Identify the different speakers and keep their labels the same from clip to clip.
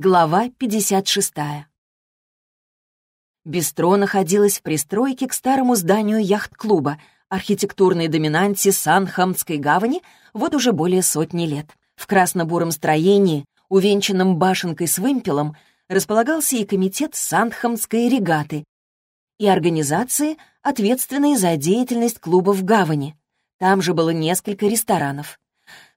Speaker 1: Глава 56. Бистро находилось в пристройке к старому зданию яхт-клуба, архитектурной доминанте Санхамской гавани, вот уже более сотни лет. В красно-буром строении, увенчанном башенкой с вымпелом, располагался и комитет Санхамской регаты и организации, ответственные за деятельность клуба в гавани. Там же было несколько ресторанов.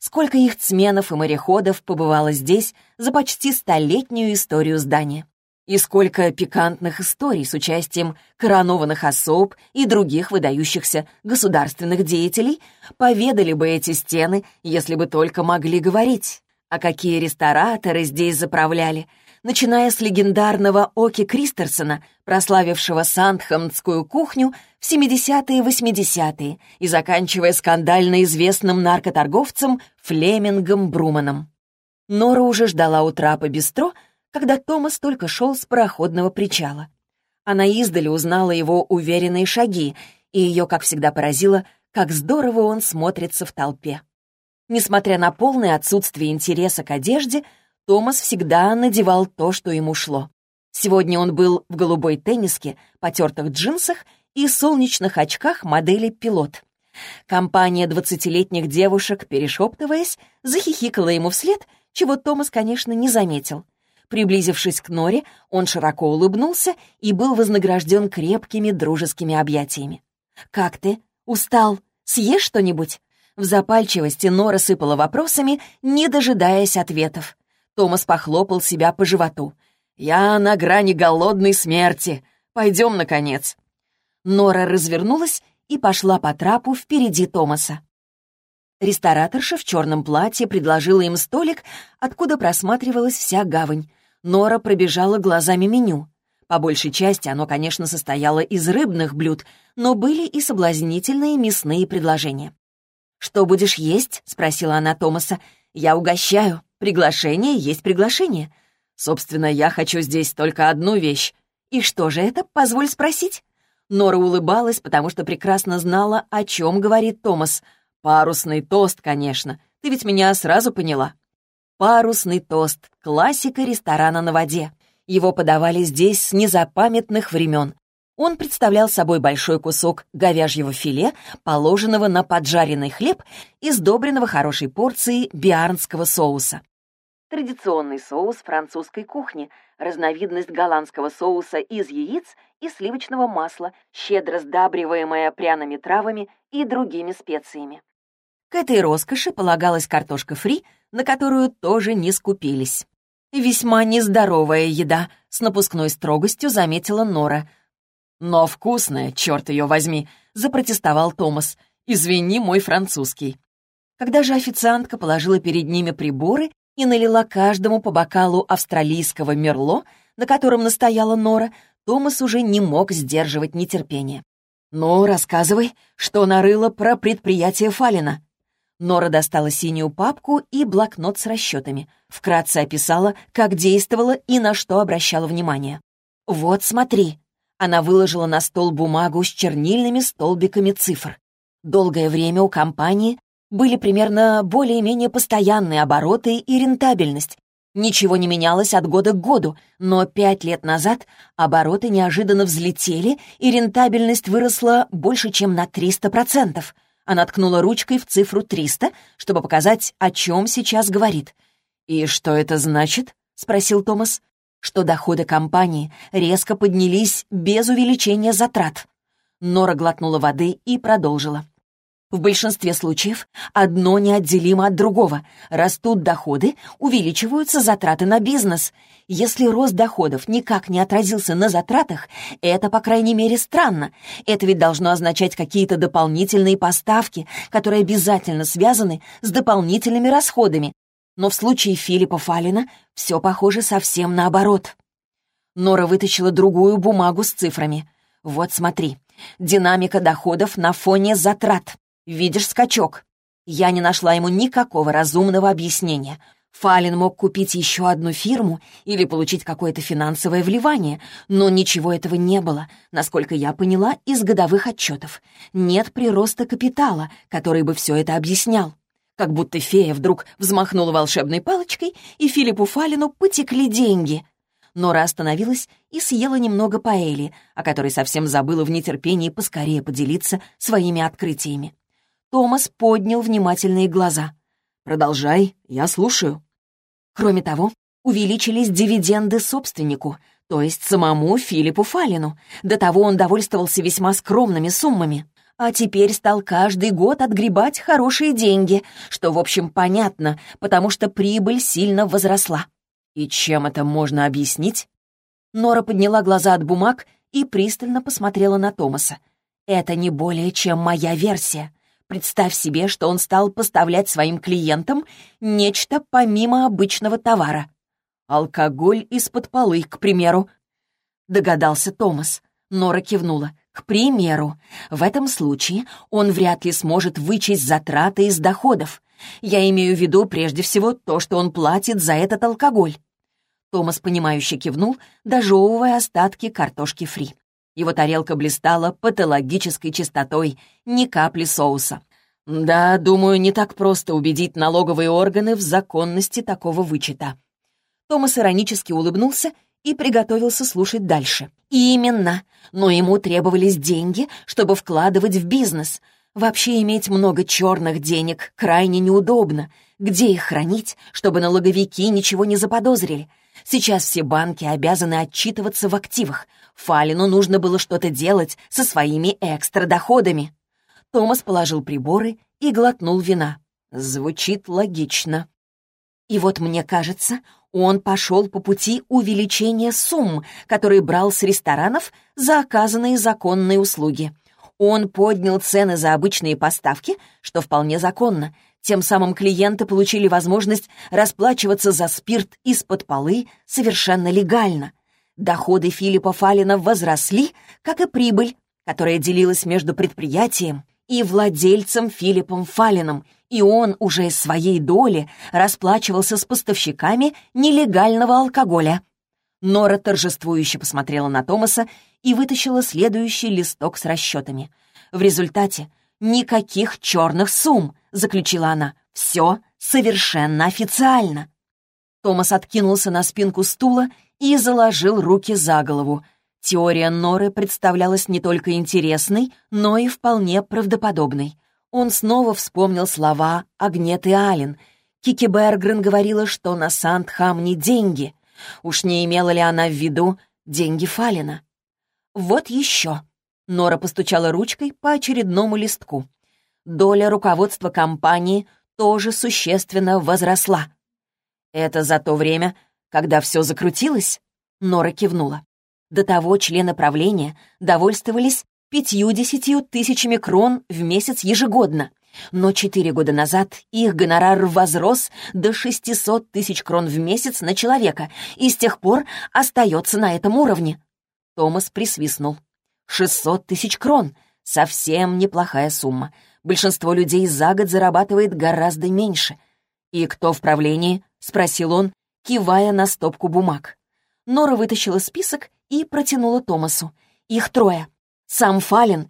Speaker 1: Сколько их цменов и мореходов побывало здесь за почти столетнюю историю здания. И сколько пикантных историй с участием коронованных особ и других выдающихся государственных деятелей поведали бы эти стены, если бы только могли говорить. А какие рестораторы здесь заправляли — начиная с легендарного Оки Кристерсона, прославившего сандхамскую кухню в 70-е и 80-е, и заканчивая скандально известным наркоторговцем Флемингом Бруманом. Нора уже ждала у трапа бистро, когда Томас только шел с пароходного причала. Она издали узнала его уверенные шаги, и ее, как всегда, поразило, как здорово он смотрится в толпе. Несмотря на полное отсутствие интереса к одежде, Томас всегда надевал то, что ему шло. Сегодня он был в голубой тенниске, потертых джинсах и солнечных очках модели «Пилот». Компания двадцатилетних девушек, перешептываясь, захихикала ему вслед, чего Томас, конечно, не заметил. Приблизившись к Норе, он широко улыбнулся и был вознагражден крепкими дружескими объятиями. «Как ты? Устал? Съешь что-нибудь?» В запальчивости Нора сыпала вопросами, не дожидаясь ответов. Томас похлопал себя по животу. «Я на грани голодной смерти. Пойдем, наконец». Нора развернулась и пошла по трапу впереди Томаса. Рестораторша в черном платье предложила им столик, откуда просматривалась вся гавань. Нора пробежала глазами меню. По большей части оно, конечно, состояло из рыбных блюд, но были и соблазнительные мясные предложения. «Что будешь есть?» — спросила она Томаса. «Я угощаю». Приглашение есть приглашение. Собственно, я хочу здесь только одну вещь. И что же это, позволь спросить? Нора улыбалась, потому что прекрасно знала, о чем говорит Томас. Парусный тост, конечно. Ты ведь меня сразу поняла. Парусный тост — классика ресторана на воде. Его подавали здесь с незапамятных времен. Он представлял собой большой кусок говяжьего филе, положенного на поджаренный хлеб и сдобренного хорошей порцией биарнского соуса традиционный соус французской кухни, разновидность голландского соуса из яиц и сливочного масла, щедро сдабриваемая пряными травами и другими специями. К этой роскоши полагалась картошка фри, на которую тоже не скупились. «Весьма нездоровая еда», — с напускной строгостью заметила Нора. «Но вкусная, черт ее возьми», — запротестовал Томас. «Извини, мой французский». Когда же официантка положила перед ними приборы, и налила каждому по бокалу австралийского мерло, на котором настояла Нора, Томас уже не мог сдерживать нетерпение. «Ну, рассказывай, что нарыла про предприятие Фалина». Нора достала синюю папку и блокнот с расчетами. Вкратце описала, как действовала и на что обращала внимание. «Вот, смотри». Она выложила на стол бумагу с чернильными столбиками цифр. Долгое время у компании были примерно более-менее постоянные обороты и рентабельность. Ничего не менялось от года к году, но пять лет назад обороты неожиданно взлетели, и рентабельность выросла больше, чем на 300%. Она ткнула ручкой в цифру 300, чтобы показать, о чем сейчас говорит. «И что это значит?» — спросил Томас. «Что доходы компании резко поднялись без увеличения затрат». Нора глотнула воды и продолжила. В большинстве случаев одно неотделимо от другого. Растут доходы, увеличиваются затраты на бизнес. Если рост доходов никак не отразился на затратах, это, по крайней мере, странно. Это ведь должно означать какие-то дополнительные поставки, которые обязательно связаны с дополнительными расходами. Но в случае Филиппа Фалина все похоже совсем наоборот. Нора вытащила другую бумагу с цифрами. Вот смотри, динамика доходов на фоне затрат. Видишь скачок? Я не нашла ему никакого разумного объяснения. Фалин мог купить еще одну фирму или получить какое-то финансовое вливание, но ничего этого не было, насколько я поняла из годовых отчетов. Нет прироста капитала, который бы все это объяснял. Как будто фея вдруг взмахнула волшебной палочкой, и Филиппу Фалину потекли деньги. Нора остановилась и съела немного паэли, о которой совсем забыла в нетерпении поскорее поделиться своими открытиями. Томас поднял внимательные глаза. «Продолжай, я слушаю». Кроме того, увеличились дивиденды собственнику, то есть самому Филиппу Фалину. До того он довольствовался весьма скромными суммами. А теперь стал каждый год отгребать хорошие деньги, что, в общем, понятно, потому что прибыль сильно возросла. И чем это можно объяснить? Нора подняла глаза от бумаг и пристально посмотрела на Томаса. «Это не более чем моя версия. Представь себе, что он стал поставлять своим клиентам нечто помимо обычного товара. Алкоголь из-под полы, к примеру. Догадался Томас. Нора кивнула. К примеру, в этом случае он вряд ли сможет вычесть затраты из доходов. Я имею в виду прежде всего то, что он платит за этот алкоголь. Томас, понимающе кивнул, дожевывая остатки картошки фри. Его тарелка блистала патологической чистотой, ни капли соуса. Да, думаю, не так просто убедить налоговые органы в законности такого вычета. Томас иронически улыбнулся и приготовился слушать дальше. «Именно. Но ему требовались деньги, чтобы вкладывать в бизнес. Вообще иметь много черных денег крайне неудобно. Где их хранить, чтобы налоговики ничего не заподозрили? Сейчас все банки обязаны отчитываться в активах. Фалину нужно было что-то делать со своими экстрадоходами. Томас положил приборы и глотнул вина. Звучит логично. И вот мне кажется, он пошел по пути увеличения сумм, которые брал с ресторанов за оказанные законные услуги. Он поднял цены за обычные поставки, что вполне законно, тем самым клиенты получили возможность расплачиваться за спирт из-под полы совершенно легально. Доходы Филиппа Фалина возросли, как и прибыль, которая делилась между предприятием и владельцем Филиппом Фалином, и он уже из своей доли расплачивался с поставщиками нелегального алкоголя. Нора торжествующе посмотрела на Томаса и вытащила следующий листок с расчетами. В результате «Никаких черных сумм», — заключила она. «Все совершенно официально». Томас откинулся на спинку стула и заложил руки за голову. Теория Норы представлялась не только интересной, но и вполне правдоподобной. Он снова вспомнил слова Агнеты Аллен. Кики Бергрен говорила, что на Сандхамне деньги. Уж не имела ли она в виду деньги Фалина? «Вот еще», Нора постучала ручкой по очередному листку. Доля руководства компании тоже существенно возросла. Это за то время, когда все закрутилось? Нора кивнула. До того члены правления довольствовались пятью-десятью тысячами крон в месяц ежегодно. Но четыре года назад их гонорар возрос до 600 тысяч крон в месяц на человека и с тех пор остается на этом уровне. Томас присвистнул. Шестьсот тысяч крон. Совсем неплохая сумма. Большинство людей за год зарабатывает гораздо меньше. «И кто в правлении?» — спросил он, кивая на стопку бумаг. Нора вытащила список и протянула Томасу. Их трое. Сам Фалин,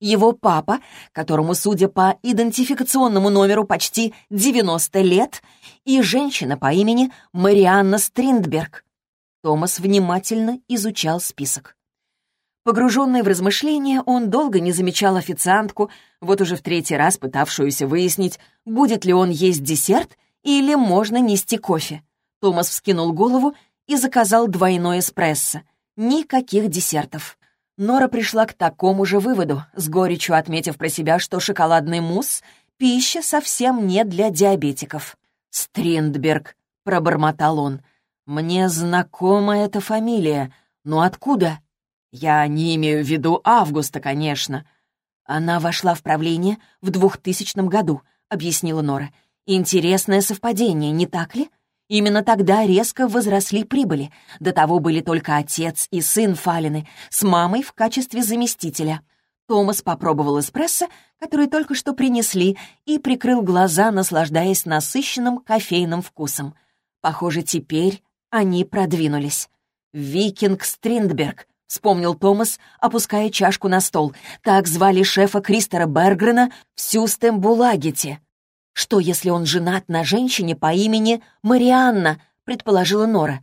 Speaker 1: его папа, которому, судя по идентификационному номеру, почти 90 лет, и женщина по имени Марианна Стриндберг. Томас внимательно изучал список. Погруженный в размышления, он долго не замечал официантку, вот уже в третий раз пытавшуюся выяснить, будет ли он есть десерт или можно нести кофе. Томас вскинул голову и заказал двойной эспрессо. Никаких десертов. Нора пришла к такому же выводу, с горечью отметив про себя, что шоколадный мусс — пища совсем не для диабетиков. «Стриндберг», — пробормотал он, — «мне знакома эта фамилия, но откуда?» Я не имею в виду Августа, конечно. Она вошла в правление в 2000 году, объяснила Нора. Интересное совпадение, не так ли? Именно тогда резко возросли прибыли. До того были только отец и сын Фалины, с мамой в качестве заместителя. Томас попробовал эспрессо, который только что принесли, и прикрыл глаза, наслаждаясь насыщенным кофейным вкусом. Похоже, теперь они продвинулись. Викинг Стриндберг, — вспомнил Томас, опуская чашку на стол. Так звали шефа Кристера Бергрена в Сюстембулагете. Что, если он женат на женщине по имени Марианна, предположила Нора.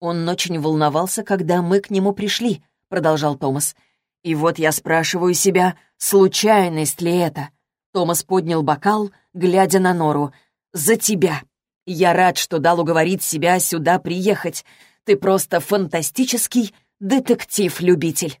Speaker 1: Он очень волновался, когда мы к нему пришли, продолжал Томас. И вот я спрашиваю себя, случайность ли это? Томас поднял бокал, глядя на Нору. «За тебя! Я рад, что дал уговорить себя сюда приехать. Ты просто фантастический детектив-любитель!»